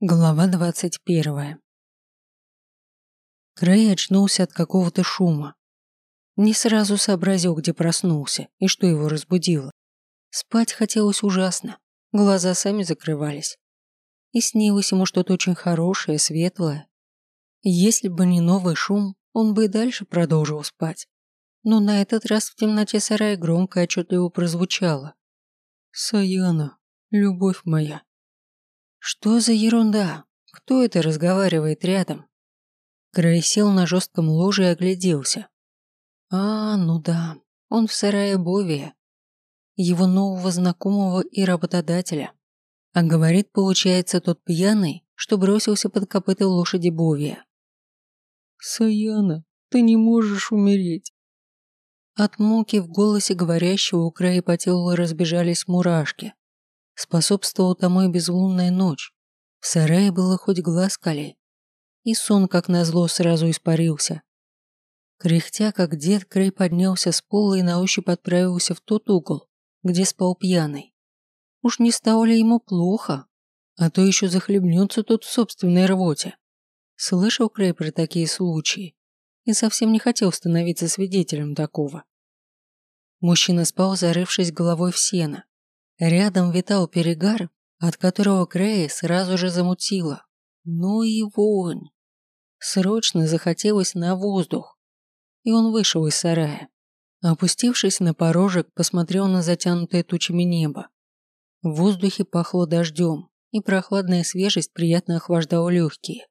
Глава двадцать первая. Крей очнулся от какого-то шума. Не сразу сообразил, где проснулся и что его разбудило. Спать хотелось ужасно, глаза сами закрывались. И снилось ему что-то очень хорошее, светлое. Если бы не новый шум, он бы и дальше продолжил спать. Но на этот раз в темноте сарая громко и отчетливо прозвучало. «Саяна, любовь моя». Что за ерунда? Кто это разговаривает рядом? Край сел на жестком ложе и огляделся. А, ну да, он в сарае Бовия. Его нового знакомого и работодателя. А говорит, получается, тот пьяный, что бросился под копыта лошади Бовия. «Саяна, ты не можешь умереть». От муки в голосе говорящего у края по телу разбежались мурашки. Способствовала тому и безлунная ночь. В сарае было хоть глаз кали. И сон, как назло, сразу испарился. Кряхтя, как дед, Крей поднялся с пола и на ощупь отправился в тот угол, где спал пьяный. Уж не стало ли ему плохо? А то еще захлебнется тут в собственной рвоте. Слышал Крей про такие случаи и совсем не хотел становиться свидетелем такого. Мужчина спал, зарывшись головой в сено, Рядом витал перегар, от которого Крея сразу же замутило. Ну и вонь. Срочно захотелось на воздух. И он вышел из сарая. Опустившись на порожек, посмотрел на затянутое тучами небо. В воздухе пахло дождем, и прохладная свежесть приятно охлаждала легкие.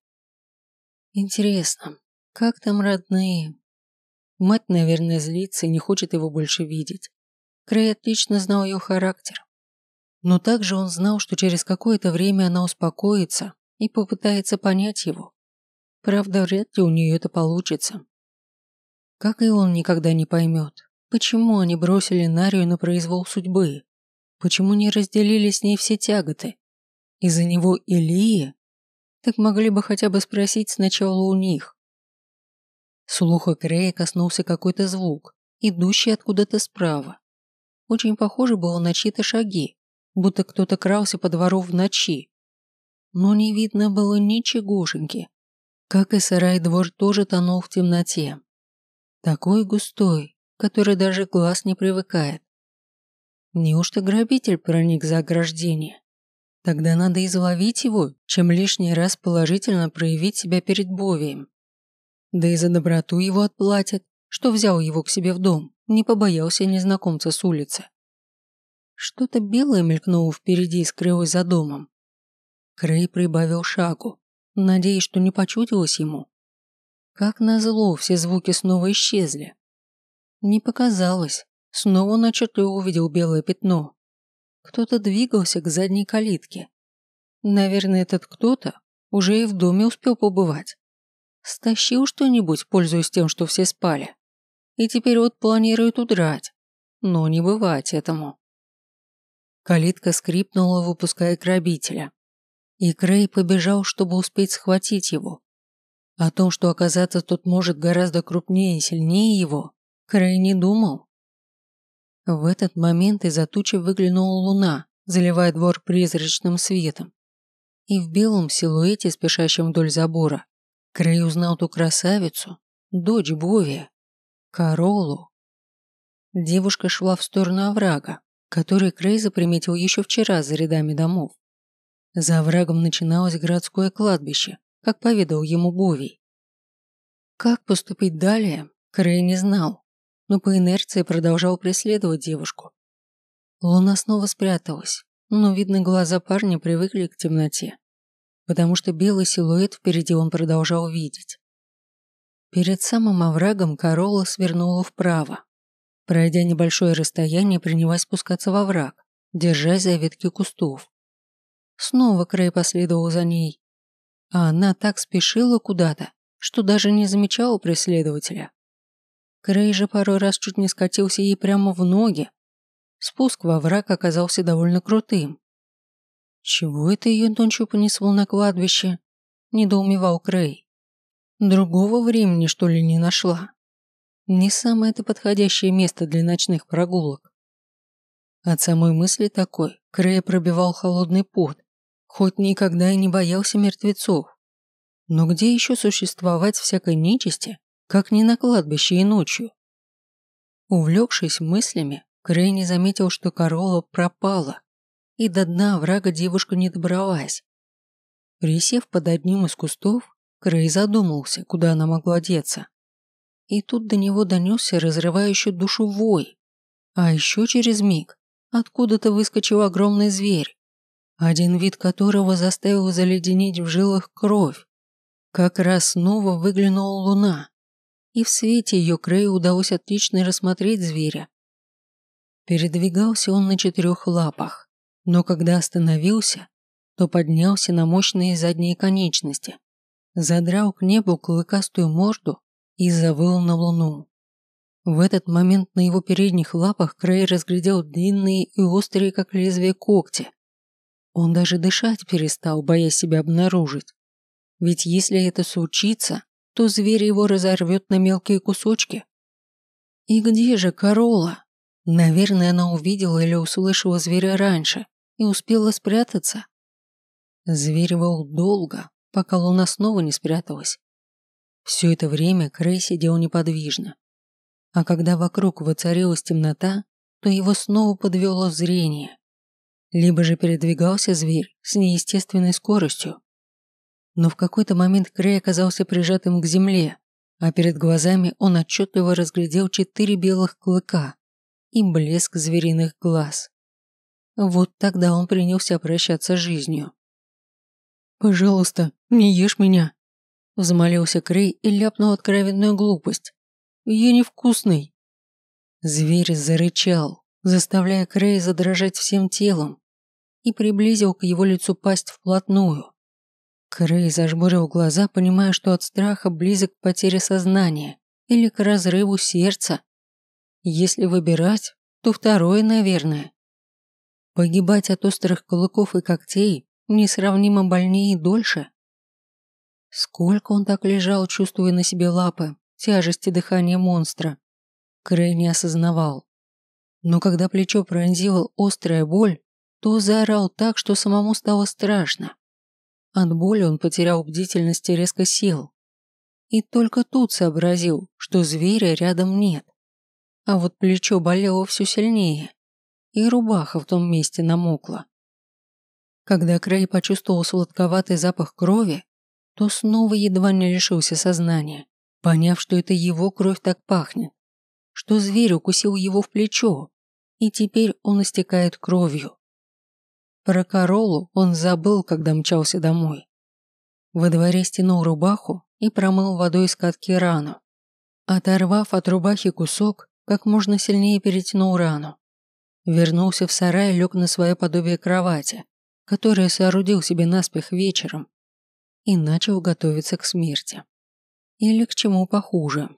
Интересно, как там родные? Мать, наверное, злится и не хочет его больше видеть. Крей отлично знал ее характер. Но также он знал, что через какое-то время она успокоится и попытается понять его. Правда, вряд ли у нее это получится. Как и он никогда не поймет, почему они бросили Нарию на произвол судьбы, почему не разделили с ней все тяготы. Из-за него Илии? Так могли бы хотя бы спросить сначала у них. Слуха Крея коснулся какой-то звук, идущий откуда-то справа. Очень похоже было на чьи-то шаги, будто кто-то крался по двору в ночи. Но не видно было ничегошеньки. Как и сарай двор тоже тонул в темноте. Такой густой, который даже глаз не привыкает. Неужто грабитель проник за ограждение? Тогда надо изловить его, чем лишний раз положительно проявить себя перед Бовием. Да и за доброту его отплатят, что взял его к себе в дом, не побоялся незнакомца с улицы. Что-то белое мелькнуло впереди и скрылось за домом. Крей прибавил шагу, надеясь, что не почудилось ему. Как назло, все звуки снова исчезли. Не показалось, снова он отчетливо увидел белое пятно. Кто-то двигался к задней калитке. Наверное, этот кто-то уже и в доме успел побывать. Стащил что-нибудь, пользуясь тем, что все спали. И теперь вот планирует удрать. Но не бывать этому. Калитка скрипнула, выпуская грабителя. И Крей побежал, чтобы успеть схватить его. О том, что оказаться тут может гораздо крупнее и сильнее его, Крей не думал. В этот момент из-за тучи выглянула луна, заливая двор призрачным светом. И в белом силуэте, спешащем вдоль забора, Крей узнал ту красавицу, дочь Бовия, Королу. Девушка шла в сторону оврага, который Крей заприметил еще вчера за рядами домов. За оврагом начиналось городское кладбище, как поведал ему Бовий. Как поступить далее, Крей не знал, но по инерции продолжал преследовать девушку. Луна снова спряталась, но, видно, глаза парня привыкли к темноте, потому что белый силуэт впереди он продолжал видеть. Перед самым оврагом Корола свернула вправо, Пройдя небольшое расстояние, принялась спускаться во враг, держась за ветки кустов. Снова Крей последовал за ней. А она так спешила куда-то, что даже не замечала преследователя. Крей же пару раз чуть не скатился ей прямо в ноги. Спуск во враг оказался довольно крутым. Чего это ее ночью понесло на кладбище? Недоумевал Крей. Другого времени, что ли, не нашла? Не самое это подходящее место для ночных прогулок. От самой мысли такой Крея пробивал холодный пот. хоть никогда и не боялся мертвецов. Но где еще существовать всякой нечисти, как не на кладбище и ночью? Увлекшись мыслями, Крей не заметил, что Корола пропала, и до дна врага девушка не добралась. Присев под одним из кустов, Крей задумался, куда она могла деться. И тут до него донесся разрывающий душу вой. А еще через миг откуда-то выскочил огромный зверь, один вид которого заставил заледенеть в жилах кровь. Как раз снова выглянула луна, и в свете ее Крею удалось отлично рассмотреть зверя. Передвигался он на четырех лапах, но когда остановился, то поднялся на мощные задние конечности, задрал к небу клыкастую морду и завыл на луну. В этот момент на его передних лапах Крей разглядел длинные и острые, как лезвие когти. Он даже дышать перестал, боясь себя обнаружить. Ведь если это случится, то зверь его разорвет на мелкие кусочки. И где же Корола? Наверное, она увидела или услышала зверя раньше и успела спрятаться. Зверь выл долго, пока луна снова не спряталась. Все это время Крей сидел неподвижно. А когда вокруг воцарилась темнота, то его снова подвело зрение. Либо же передвигался зверь с неестественной скоростью. Но в какой-то момент Крей оказался прижатым к земле, а перед глазами он отчетливо разглядел четыре белых клыка и блеск звериных глаз. Вот тогда он принялся обращаться с жизнью. «Пожалуйста, не ешь меня!» Взмолился Крей и ляпнул откровенную глупость. «Я невкусный!» Зверь зарычал, заставляя Крей задрожать всем телом, и приблизил к его лицу пасть вплотную. Крей зажмурил глаза, понимая, что от страха близок к потере сознания или к разрыву сердца. Если выбирать, то второе, наверное. Погибать от острых клыков и когтей несравнимо больнее и дольше. Сколько он так лежал, чувствуя на себе лапы, тяжести дыхания монстра. Крей не осознавал. Но когда плечо пронзила острая боль, то заорал так, что самому стало страшно. От боли он потерял бдительность и резко сел. И только тут сообразил, что зверя рядом нет. А вот плечо болело все сильнее, и рубаха в том месте намокла. Когда Крей почувствовал сладковатый запах крови, то снова едва не лишился сознания, поняв, что это его кровь так пахнет, что зверь укусил его в плечо, и теперь он истекает кровью. Про Королу он забыл, когда мчался домой. Во дворе стянул рубаху и промыл водой из катки рану. Оторвав от рубахи кусок, как можно сильнее перетянул рану. Вернулся в сарай и лег на свое подобие кровати, которое соорудил себе наспех вечером, и начал готовиться к смерти. Или к чему похуже.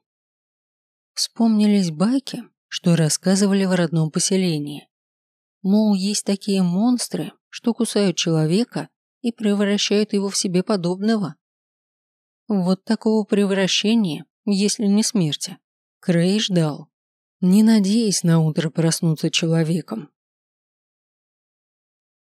Вспомнились байки, что рассказывали в родном поселении. Мол, есть такие монстры, что кусают человека и превращают его в себе подобного. Вот такого превращения, если не смерти, Крей ждал, не надеясь на утро проснуться человеком.